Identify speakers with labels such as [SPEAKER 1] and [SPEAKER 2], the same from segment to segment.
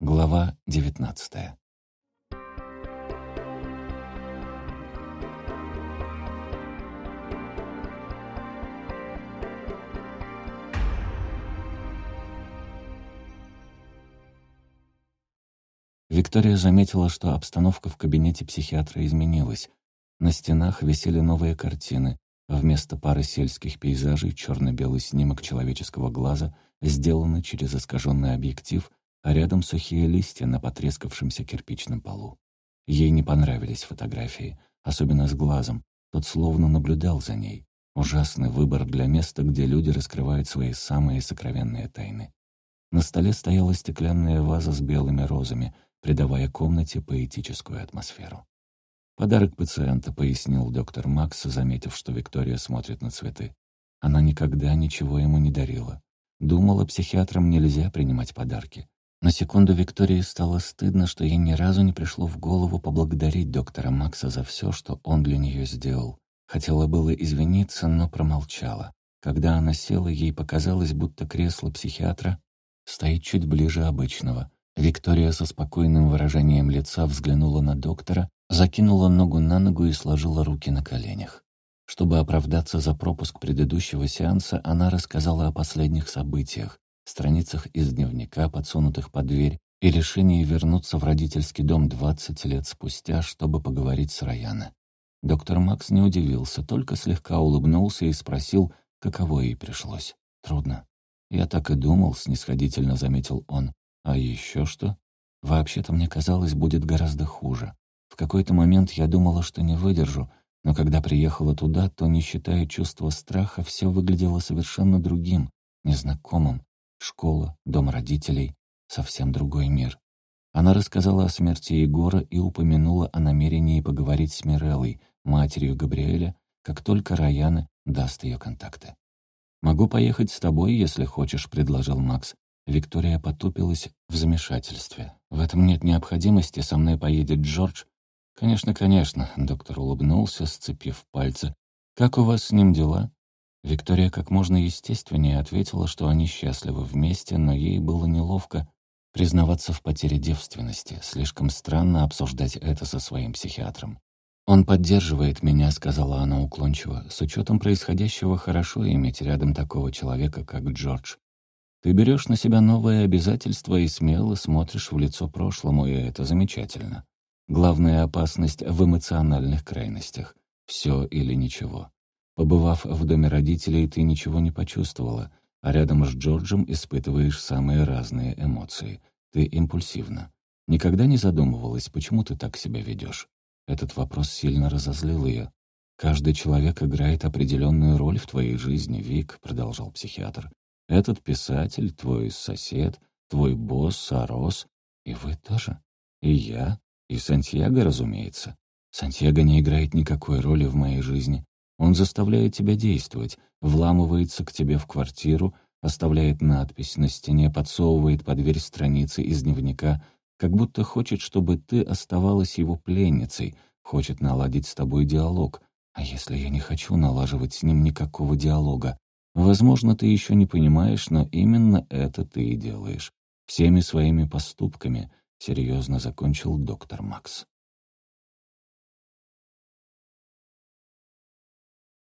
[SPEAKER 1] Глава 19 Виктория заметила, что обстановка в кабинете психиатра изменилась. На стенах висели новые картины, а вместо пары сельских пейзажей черно-белый снимок человеческого глаза, сделанный через искаженный объектив, а рядом сухие листья на потрескавшемся кирпичном полу. Ей не понравились фотографии, особенно с глазом. Тот словно наблюдал за ней. Ужасный выбор для места, где люди раскрывают свои самые сокровенные тайны. На столе стояла стеклянная ваза с белыми розами, придавая комнате поэтическую атмосферу. «Подарок пациента», — пояснил доктор Макс, заметив, что Виктория смотрит на цветы. Она никогда ничего ему не дарила. Думала, психиатрам нельзя принимать подарки. На секунду Виктории стало стыдно, что ей ни разу не пришло в голову поблагодарить доктора Макса за все, что он для нее сделал. Хотела было извиниться, но промолчала. Когда она села, ей показалось, будто кресло психиатра стоит чуть ближе обычного. Виктория со спокойным выражением лица взглянула на доктора, закинула ногу на ногу и сложила руки на коленях. Чтобы оправдаться за пропуск предыдущего сеанса, она рассказала о последних событиях, страницах из дневника, подсунутых под дверь, и решении вернуться в родительский дом 20 лет спустя, чтобы поговорить с Раяна. Доктор Макс не удивился, только слегка улыбнулся и спросил, каково ей пришлось. «Трудно». «Я так и думал», — снисходительно заметил он. «А еще что?» «Вообще-то мне казалось, будет гораздо хуже. В какой-то момент я думала, что не выдержу, но когда приехала туда, то, не считая чувства страха, все выглядело совершенно другим, незнакомым, Школа, дом родителей — совсем другой мир. Она рассказала о смерти Егора и упомянула о намерении поговорить с Миреллой, матерью Габриэля, как только Раяна даст ее контакты. «Могу поехать с тобой, если хочешь», — предложил Макс. Виктория потупилась в замешательстве. «В этом нет необходимости, со мной поедет Джордж». «Конечно, конечно», — доктор улыбнулся, сцепив пальцы. «Как у вас с ним дела?» Виктория как можно естественнее ответила, что они счастливы вместе, но ей было неловко признаваться в потере девственности. Слишком странно обсуждать это со своим психиатром. «Он поддерживает меня», — сказала она уклончиво. «С учетом происходящего хорошо иметь рядом такого человека, как Джордж. Ты берешь на себя новые обязательства и смело смотришь в лицо прошлому, и это замечательно. Главная опасность в эмоциональных крайностях. Все или ничего. Побывав в доме родителей, ты ничего не почувствовала, а рядом с Джорджем испытываешь самые разные эмоции. Ты импульсивна. Никогда не задумывалась, почему ты так себя ведешь? Этот вопрос сильно разозлил ее. «Каждый человек играет определенную роль в твоей жизни, Вик», — продолжал психиатр. «Этот писатель, твой сосед, твой босс, Сарос, и вы тоже. И я, и Сантьяго, разумеется. Сантьяго не играет никакой роли в моей жизни. Он заставляет тебя действовать, вламывается к тебе в квартиру, оставляет надпись на стене, подсовывает под дверь страницы из дневника, как будто хочет, чтобы ты оставалась его пленницей, хочет наладить с тобой диалог. А если я не хочу налаживать с ним никакого диалога? Возможно, ты еще не понимаешь, но именно это ты и делаешь. Всеми своими поступками, — серьезно закончил доктор Макс.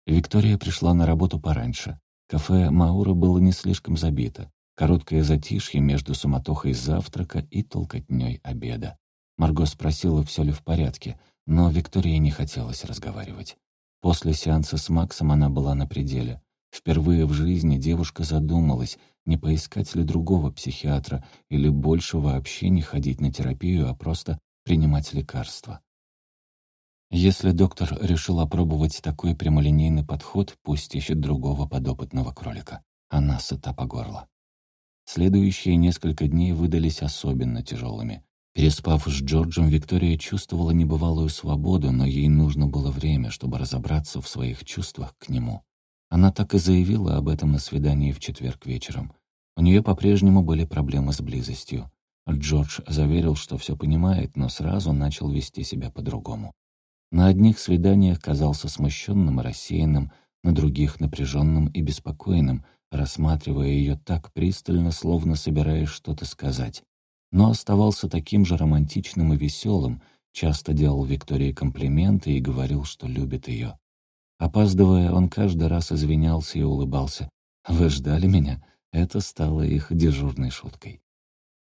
[SPEAKER 1] Виктория пришла на работу пораньше. Кафе «Маура» было не слишком забито. Короткое затишье между суматохой завтрака и толкотней обеда. Марго спросила, все ли в порядке, но Виктории не хотелось разговаривать. После сеанса с Максом она была на пределе. Впервые в жизни девушка задумалась, не поискать ли другого психиатра или больше вообще не ходить на терапию, а просто принимать лекарства. Если доктор решил опробовать такой прямолинейный подход, пусть ищет другого подопытного кролика. Она сыта по горло. Следующие несколько дней выдались особенно тяжелыми. Переспав с Джорджем, Виктория чувствовала небывалую свободу, но ей нужно было время, чтобы разобраться в своих чувствах к нему. Она так и заявила об этом на свидании в четверг вечером. У нее по-прежнему были проблемы с близостью. Джордж заверил, что все понимает, но сразу начал вести себя по-другому. На одних свиданиях казался смущенным и рассеянным, на других — напряженным и беспокойным, рассматривая ее так пристально, словно собираясь что-то сказать. но оставался таким же романтичным и веселым, часто делал Виктории комплименты и говорил, что любит ее. Опаздывая, он каждый раз извинялся и улыбался. «Вы ждали меня?» Это стало их дежурной шуткой.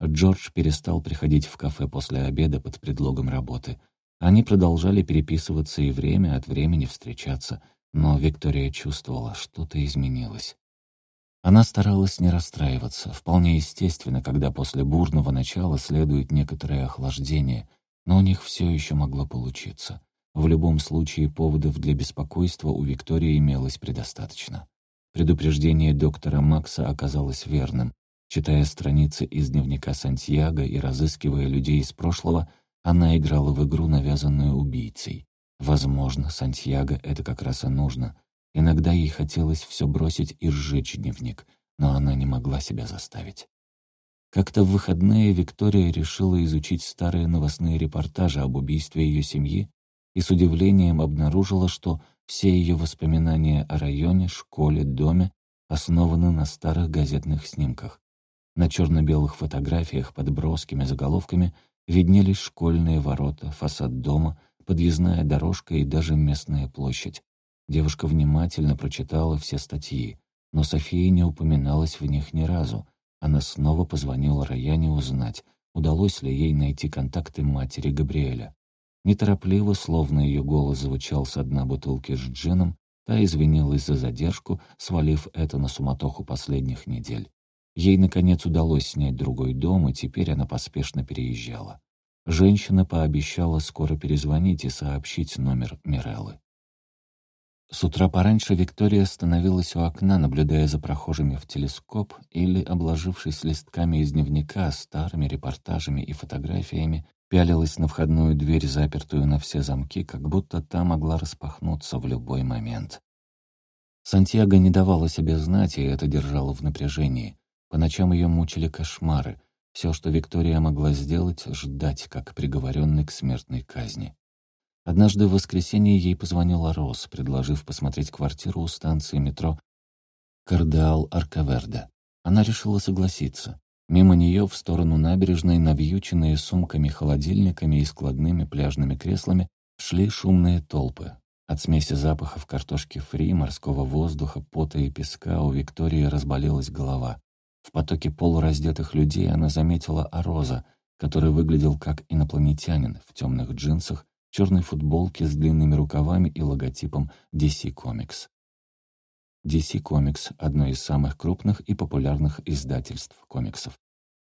[SPEAKER 1] Джордж перестал приходить в кафе после обеда под предлогом работы. Они продолжали переписываться и время от времени встречаться, но Виктория чувствовала, что-то изменилось. Она старалась не расстраиваться, вполне естественно, когда после бурного начала следует некоторое охлаждение, но у них все еще могло получиться. В любом случае поводов для беспокойства у Виктории имелось предостаточно. Предупреждение доктора Макса оказалось верным. Читая страницы из дневника Сантьяго и разыскивая людей из прошлого, она играла в игру, навязанную убийцей. Возможно, Сантьяго это как раз и нужно. Иногда ей хотелось все бросить и сжечь дневник, но она не могла себя заставить. Как-то в выходные Виктория решила изучить старые новостные репортажи об убийстве ее семьи и с удивлением обнаружила, что все ее воспоминания о районе, школе, доме основаны на старых газетных снимках. На черно-белых фотографиях под броскими заголовками виднелись школьные ворота, фасад дома, подъездная дорожка и даже местная площадь. Девушка внимательно прочитала все статьи, но София не упоминалась в них ни разу. Она снова позвонила Раяне узнать, удалось ли ей найти контакты матери Габриэля. Неторопливо, словно ее голос звучал с дна бутылки с джином, та извинилась за задержку, свалив это на суматоху последних недель. Ей, наконец, удалось снять другой дом, и теперь она поспешно переезжала. Женщина пообещала скоро перезвонить и сообщить номер Миреллы. С утра пораньше Виктория остановилась у окна, наблюдая за прохожими в телескоп или, обложившись листками из дневника, старыми репортажами и фотографиями, пялилась на входную дверь, запертую на все замки, как будто та могла распахнуться в любой момент. Сантьяго не давала себе знать, и это держало в напряжении. По ночам ее мучили кошмары. Все, что Виктория могла сделать, ждать, как приговоренный к смертной казни. Однажды в воскресенье ей позвонила Рос, предложив посмотреть квартиру у станции метро Кардеал Аркаверда. Она решила согласиться. Мимо нее в сторону набережной, навьюченные сумками, холодильниками и складными пляжными креслами, шли шумные толпы. От смеси запахов картошки фри, морского воздуха, пота и песка у Виктории разболелась голова. В потоке полураздетых людей она заметила Ароза, который выглядел как инопланетянин в темных джинсах черной футболке с длинными рукавами и логотипом DC Comics. DC Comics — одно из самых крупных и популярных издательств комиксов.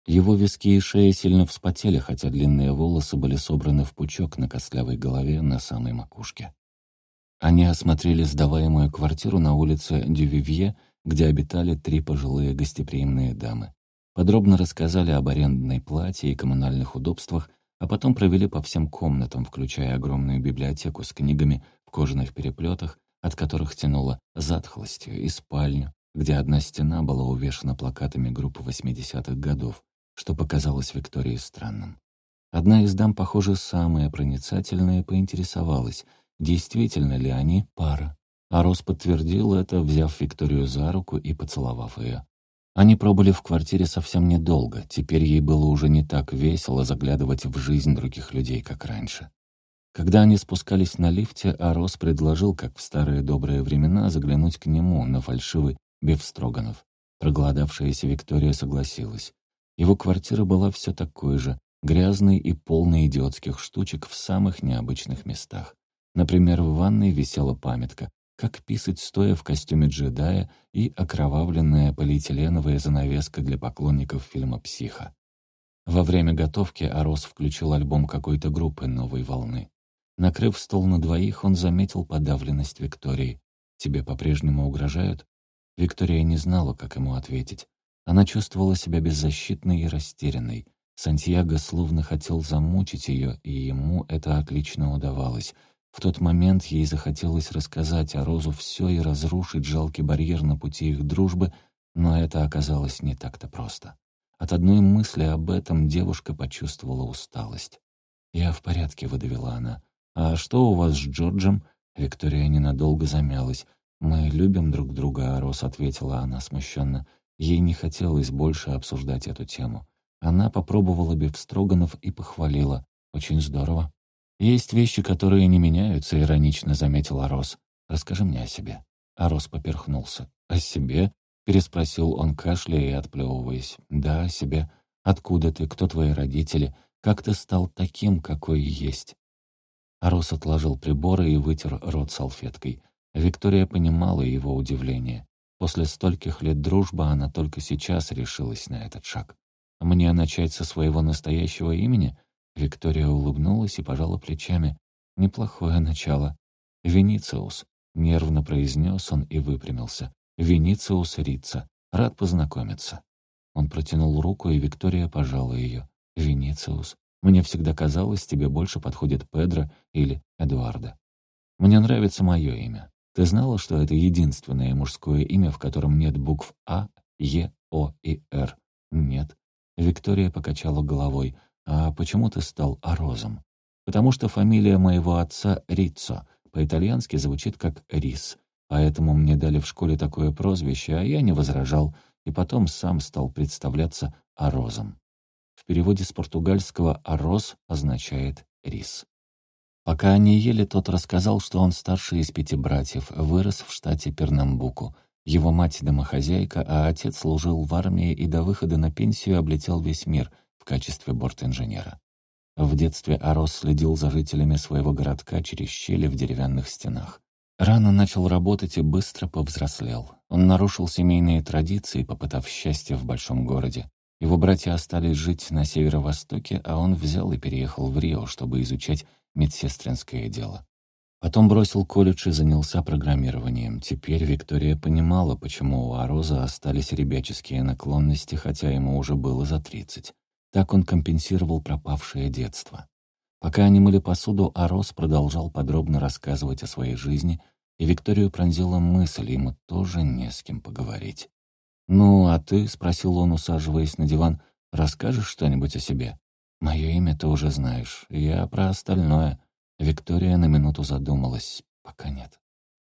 [SPEAKER 1] Его виски и шея сильно вспотели, хотя длинные волосы были собраны в пучок на костлявой голове на самой макушке. Они осмотрели сдаваемую квартиру на улице Дювивье, где обитали три пожилые гостеприимные дамы. Подробно рассказали об арендной плате и коммунальных удобствах, а потом провели по всем комнатам, включая огромную библиотеку с книгами в кожаных переплетах, от которых тянуло затхлостью, и спальню, где одна стена была увешана плакатами группы 80-х годов, что показалось Виктории странным. Одна из дам, похоже, самая проницательная, поинтересовалась, действительно ли они пара. А Рос подтвердил это, взяв Викторию за руку и поцеловав ее. Они пробыли в квартире совсем недолго, теперь ей было уже не так весело заглядывать в жизнь других людей, как раньше. Когда они спускались на лифте, Арос предложил, как в старые добрые времена, заглянуть к нему на фальшивый Бефстроганов. Проголодавшаяся Виктория согласилась. Его квартира была все такой же, грязной и полной идиотских штучек в самых необычных местах. Например, в ванной висела памятка как писать стоя в костюме джедая и окровавленная полиэтиленовая занавеска для поклонников фильма «Психо». Во время готовки Арос включил альбом какой-то группы «Новой волны». Накрыв стол на двоих, он заметил подавленность Виктории. «Тебе по-прежнему угрожают?» Виктория не знала, как ему ответить. Она чувствовала себя беззащитной и растерянной. Сантьяго словно хотел замучить ее, и ему это отлично удавалось — в тот момент ей захотелось рассказать о Розу все и разрушить жалкий барьер на пути их дружбы, но это оказалось не так-то просто. От одной мысли об этом девушка почувствовала усталость. «Я в порядке», — выдавила она. «А что у вас с Джорджем?» Виктория ненадолго замялась. «Мы любим друг друга», — Рос ответила она смущенно. Ей не хотелось больше обсуждать эту тему. Она попробовала бифстроганов и похвалила. «Очень здорово». «Есть вещи, которые не меняются», — иронично заметила Рос. «Расскажи мне о себе». А Рос поперхнулся. «О себе?» — переспросил он, кашляя и отплевываясь. «Да, о себе. Откуда ты? Кто твои родители? Как ты стал таким, какой есть?» Арос отложил приборы и вытер рот салфеткой. Виктория понимала его удивление. После стольких лет дружбы она только сейчас решилась на этот шаг. «Мне начать со своего настоящего имени?» Виктория улыбнулась и пожала плечами. «Неплохое начало. Венициус», — нервно произнес он и выпрямился. «Венициус Рица. Рад познакомиться». Он протянул руку, и Виктория пожала ее. «Венициус, мне всегда казалось, тебе больше подходит Педро или Эдуарда. Мне нравится мое имя. Ты знала, что это единственное мужское имя, в котором нет букв А, Е, О и Р? Нет. Виктория покачала головой. А почему ты стал Арозом? Потому что фамилия моего отца Риццо. По-итальянски звучит как Рис. Поэтому мне дали в школе такое прозвище, а я не возражал, и потом сам стал представляться Арозом. В переводе с португальского «арроз» означает «рис». Пока они ели, тот рассказал, что он старший из пяти братьев, вырос в штате Пернамбуку. Его мать — домохозяйка, а отец служил в армии и до выхода на пенсию облетел весь мир в качестве бортинженера. В детстве Арос следил за жителями своего городка через щели в деревянных стенах. Рано начал работать и быстро повзрослел. Он нарушил семейные традиции, попытав счастье в большом городе. Его братья остались жить на северо-востоке, а он взял и переехал в Рио, чтобы изучать медсестринское дело. Потом бросил колледж и занялся программированием. Теперь Виктория понимала, почему у Ароза остались ребяческие наклонности, хотя ему уже было за тридцать. Так он компенсировал пропавшее детство. Пока они мыли посуду, Ароз продолжал подробно рассказывать о своей жизни, и Викторию пронзила мысль, ему тоже не с кем поговорить. «Ну, а ты?» — спросил он, усаживаясь на диван. «Расскажешь что-нибудь о себе?» «Мое имя ты уже знаешь. Я про остальное». Виктория на минуту задумалась. «Пока нет».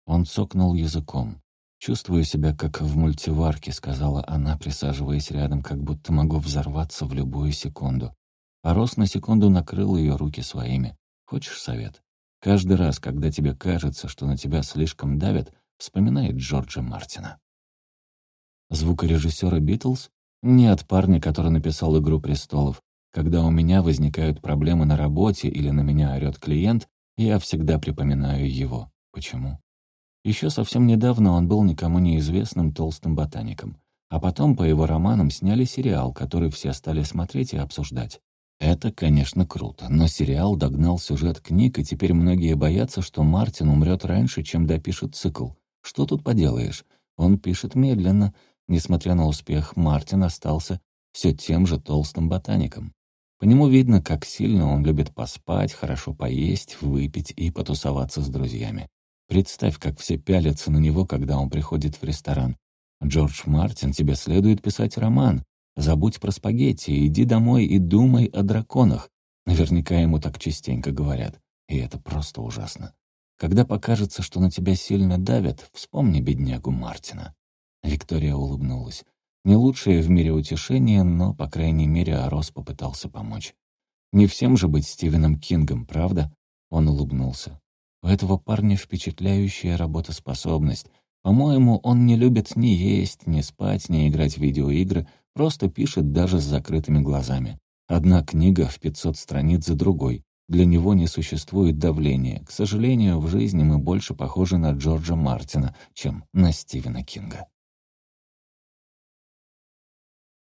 [SPEAKER 1] Он цокнул языком. «Чувствую себя как в мультиварке», — сказала она, присаживаясь рядом, как будто могу взорваться в любую секунду. А Рос на секунду накрыл ее руки своими. «Хочешь совет?» Каждый раз, когда тебе кажется, что на тебя слишком давят, вспоминай Джорджа Мартина. Звукорежиссера «Битлз»? Нет, парня, который написал «Игру престолов». Когда у меня возникают проблемы на работе или на меня орёт клиент, я всегда припоминаю его. Почему? Еще совсем недавно он был никому неизвестным толстым ботаником. А потом по его романам сняли сериал, который все стали смотреть и обсуждать. Это, конечно, круто, но сериал догнал сюжет книг, и теперь многие боятся, что Мартин умрет раньше, чем допишет цикл. Что тут поделаешь? Он пишет медленно, Несмотря на успех, Мартин остался все тем же толстым ботаником. По нему видно, как сильно он любит поспать, хорошо поесть, выпить и потусоваться с друзьями. Представь, как все пялятся на него, когда он приходит в ресторан. «Джордж Мартин, тебе следует писать роман. Забудь про спагетти, иди домой и думай о драконах». Наверняка ему так частенько говорят. И это просто ужасно. Когда покажется, что на тебя сильно давят, вспомни беднягу Мартина. Виктория улыбнулась. Не лучшее в мире утешение, но, по крайней мере, Арос попытался помочь. Не всем же быть Стивеном Кингом, правда? Он улыбнулся. У этого парня впечатляющая работоспособность. По-моему, он не любит ни есть, ни спать, ни играть в видеоигры, просто пишет даже с закрытыми глазами. Одна книга в 500 страниц за другой. Для него не существует давления. К сожалению, в жизни мы больше похожи на Джорджа Мартина, чем на Стивена Кинга.